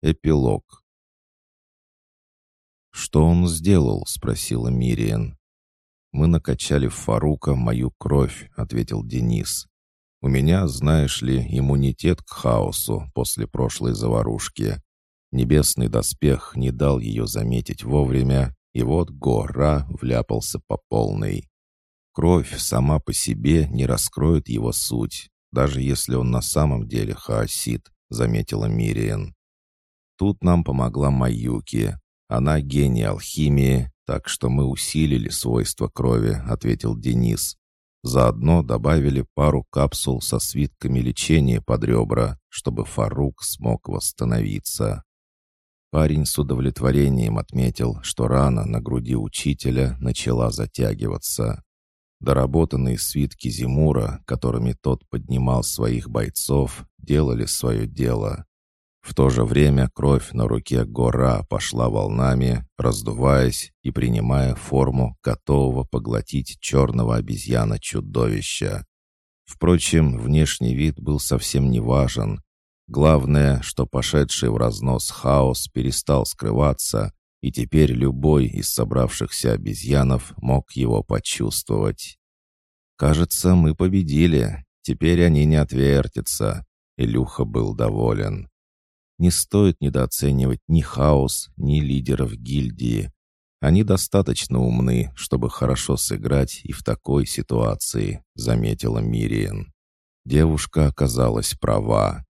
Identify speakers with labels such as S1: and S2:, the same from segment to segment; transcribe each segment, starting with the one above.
S1: Эпилог. «Что он сделал?» — спросила Мириен. «Мы накачали в Фарука мою кровь», — ответил Денис. «У меня, знаешь ли, иммунитет к хаосу после прошлой заварушки. Небесный доспех не дал ее заметить вовремя, и вот гора вляпался по полной. Кровь сама по себе не раскроет его суть, даже если он на самом деле хаосит», — заметила Мириен. Тут нам помогла Маюки. Она гений алхимии, так что мы усилили свойства крови», — ответил Денис. Заодно добавили пару капсул со свитками лечения под ребра, чтобы Фарук смог восстановиться. Парень с удовлетворением отметил, что рана на груди учителя начала затягиваться. Доработанные свитки Зимура, которыми тот поднимал своих бойцов, делали свое дело. В то же время кровь на руке гора пошла волнами, раздуваясь и принимая форму готового поглотить черного обезьяна-чудовища. Впрочем, внешний вид был совсем не важен. Главное, что пошедший в разнос хаос перестал скрываться, и теперь любой из собравшихся обезьянов мог его почувствовать. «Кажется, мы победили. Теперь они не отвертятся». Илюха был доволен. Не стоит недооценивать ни хаос, ни лидеров гильдии. Они достаточно умны, чтобы хорошо сыграть и в такой ситуации, заметила Мириен. Девушка оказалась права.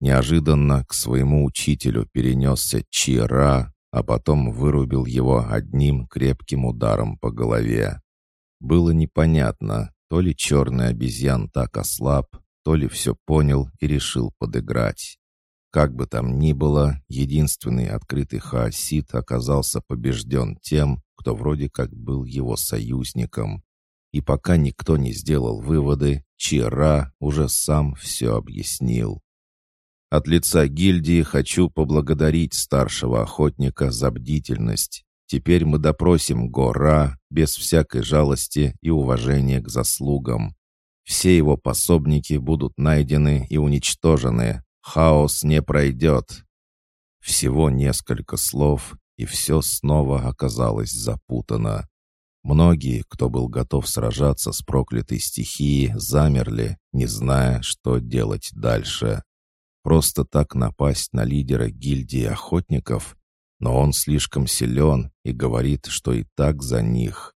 S1: Неожиданно к своему учителю перенесся Чира, а потом вырубил его одним крепким ударом по голове. Было непонятно, то ли черный обезьян так ослаб, то ли все понял и решил подыграть. Как бы там ни было, единственный открытый хаосит оказался побежден тем, кто вроде как был его союзником. И пока никто не сделал выводы, Чира уже сам все объяснил. От лица гильдии хочу поблагодарить старшего охотника за бдительность. Теперь мы допросим Гора без всякой жалости и уважения к заслугам. Все его пособники будут найдены и уничтожены, Хаос не пройдет. Всего несколько слов, и все снова оказалось запутано. Многие, кто был готов сражаться с проклятой стихией, замерли, не зная, что делать дальше. Просто так напасть на лидера гильдии охотников? Но он слишком силен и говорит, что и так за них.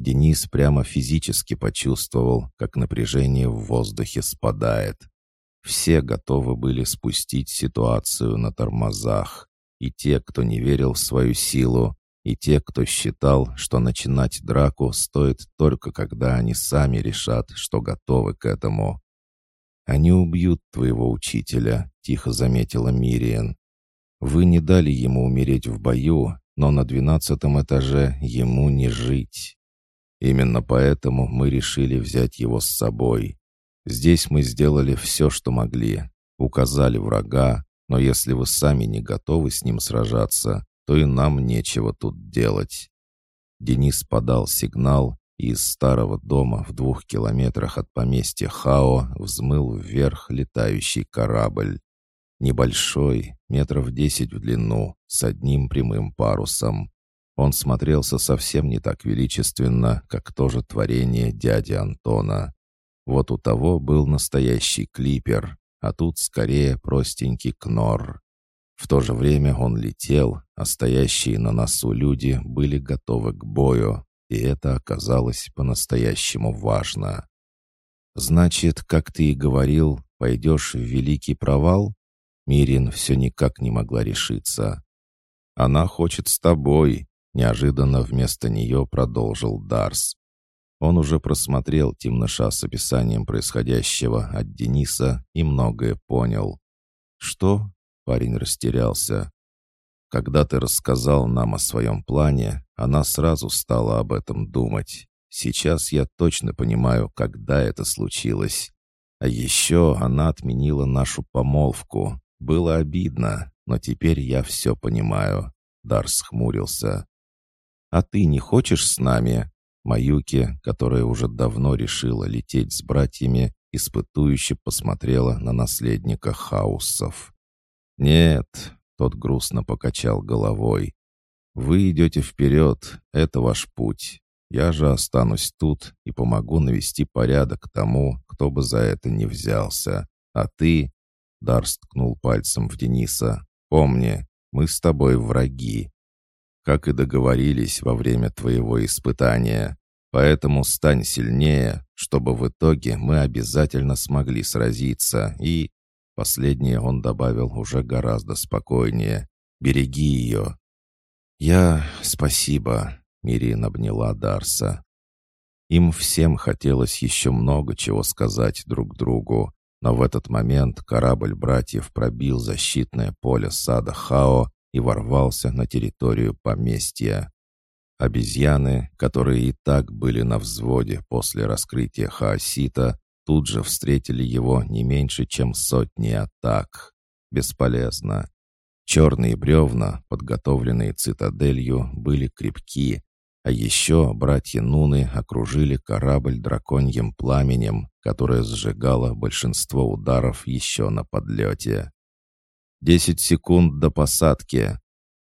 S1: Денис прямо физически почувствовал, как напряжение в воздухе спадает. Все готовы были спустить ситуацию на тормозах. И те, кто не верил в свою силу, и те, кто считал, что начинать драку стоит только когда они сами решат, что готовы к этому. «Они убьют твоего учителя», — тихо заметила Мириен. «Вы не дали ему умереть в бою, но на двенадцатом этаже ему не жить. Именно поэтому мы решили взять его с собой. Здесь мы сделали все, что могли. Указали врага, но если вы сами не готовы с ним сражаться, то и нам нечего тут делать». Денис подал сигнал, и из старого дома в двух километрах от поместья Хао взмыл вверх летающий корабль. Небольшой, метров десять в длину, с одним прямым парусом. Он смотрелся совсем не так величественно, как то же творение дяди Антона. Вот у того был настоящий клипер, а тут скорее простенький кнор. В то же время он летел, а стоящие на носу люди были готовы к бою, и это оказалось по-настоящему важно. «Значит, как ты и говорил, пойдешь в великий провал?» Мирин все никак не могла решиться. «Она хочет с тобой», — неожиданно вместо нее продолжил Дарс. Он уже просмотрел темноша с описанием происходящего от Дениса и многое понял. «Что?» — парень растерялся. «Когда ты рассказал нам о своем плане, она сразу стала об этом думать. Сейчас я точно понимаю, когда это случилось. А еще она отменила нашу помолвку. Было обидно, но теперь я все понимаю». Дарс хмурился. «А ты не хочешь с нами?» Маюки, которая уже давно решила лететь с братьями, испытующе посмотрела на наследника хаусов. «Нет», — Тот грустно покачал головой. «Вы идете вперед, это ваш путь. Я же останусь тут и помогу навести порядок тому, кто бы за это не взялся. А ты...» Дарс ткнул пальцем в Дениса. «Помни, мы с тобой враги. Как и договорились во время твоего испытания. Поэтому стань сильнее, чтобы в итоге мы обязательно смогли сразиться. И...» Последнее он добавил уже гораздо спокойнее. «Береги ее». «Я... спасибо», Мирин обняла Дарса. Им всем хотелось еще много чего сказать друг другу, но в этот момент корабль братьев пробил защитное поле сада Хао и ворвался на территорию поместья. Обезьяны, которые и так были на взводе после раскрытия Хаосита, тут же встретили его не меньше, чем сотни атак. Бесполезно. Черные бревна, подготовленные цитаделью, были крепки, а еще братья Нуны окружили корабль драконьим пламенем, которое сжигало большинство ударов еще на подлете. «Десять секунд до посадки!»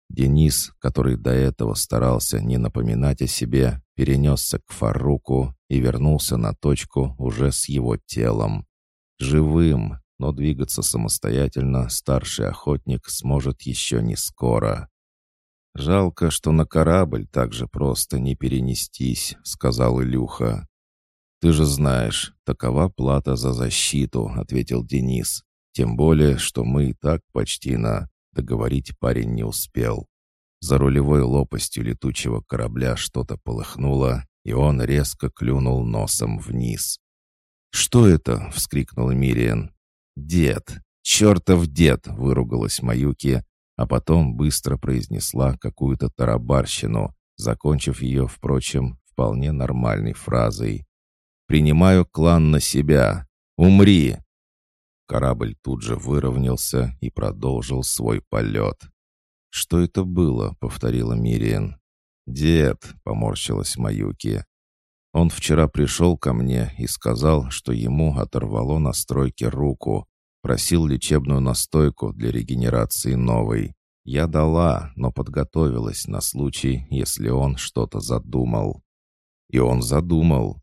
S1: Денис, который до этого старался не напоминать о себе, перенесся к Фаруку и вернулся на точку уже с его телом. Живым, но двигаться самостоятельно старший охотник сможет еще не скоро. «Жалко, что на корабль так же просто не перенестись», — сказал Илюха. «Ты же знаешь, такова плата за защиту», — ответил Денис. «Тем более, что мы и так почти на...» Договорить парень не успел. За рулевой лопастью летучего корабля что-то полыхнуло, и он резко клюнул носом вниз. «Что это?» — вскрикнул Мириан. «Дед! Чертов дед!» — выругалась Маюки, а потом быстро произнесла какую-то тарабарщину, закончив ее, впрочем, вполне нормальной фразой. «Принимаю клан на себя! Умри!» Корабль тут же выровнялся и продолжил свой полет. «Что это было?» — повторила Мириен. «Дед», — поморщилась Маюки. «Он вчера пришел ко мне и сказал, что ему оторвало на стройке руку, Просил лечебную настойку для регенерации новой. Я дала, но подготовилась на случай, если он что-то задумал. И он задумал.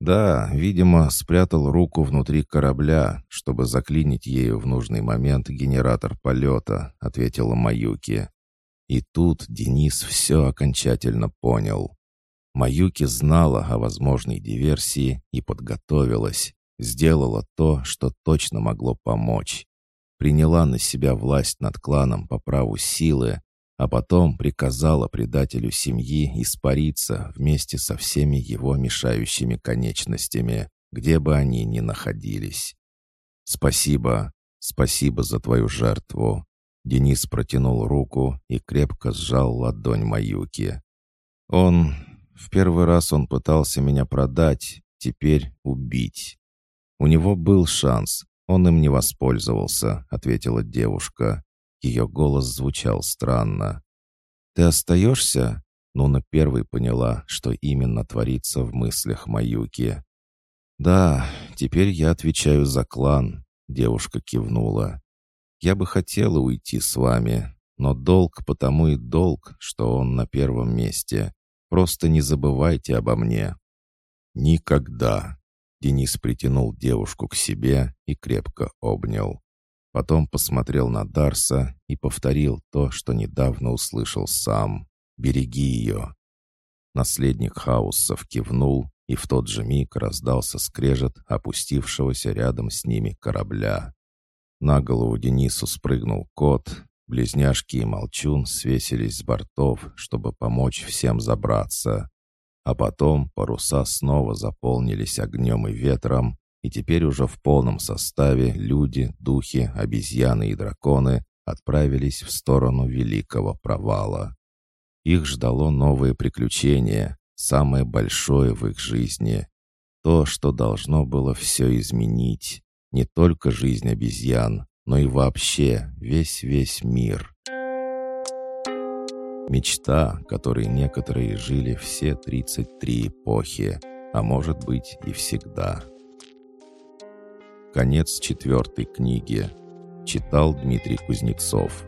S1: Да, видимо, спрятал руку внутри корабля, чтобы заклинить ею в нужный момент генератор полета, ответила Маюки. И тут Денис все окончательно понял. Маюки знала о возможной диверсии и подготовилась. Сделала то, что точно могло помочь. Приняла на себя власть над кланом по праву силы, а потом приказала предателю семьи испариться вместе со всеми его мешающими конечностями, где бы они ни находились. «Спасибо, спасибо за твою жертву». Денис протянул руку и крепко сжал ладонь Маюки. «Он... В первый раз он пытался меня продать, теперь убить. «У него был шанс, он им не воспользовался», — ответила девушка. Ее голос звучал странно. «Ты остаешься?» Нуна первой поняла, что именно творится в мыслях Маюки. «Да, теперь я отвечаю за клан», — девушка кивнула. «Я бы хотела уйти с вами, но долг потому и долг, что он на первом месте. Просто не забывайте обо мне». «Никогда», Денис притянул девушку к себе и крепко обнял. Потом посмотрел на Дарса и повторил то, что недавно услышал сам. «Береги ее». Наследник хаосов кивнул, и в тот же миг раздался скрежет опустившегося рядом с ними корабля. На голову Денису спрыгнул кот, близняшки и молчун свесились с бортов, чтобы помочь всем забраться. А потом паруса снова заполнились огнем и ветром, и теперь уже в полном составе люди, духи, обезьяны и драконы отправились в сторону великого провала. Их ждало новое приключение, самое большое в их жизни. То, что должно было все изменить. Не только жизнь обезьян, но и вообще весь-весь мир. Мечта, которой некоторые жили все 33 эпохи, а может быть и всегда. Конец четвертой книги. Читал Дмитрий Кузнецов.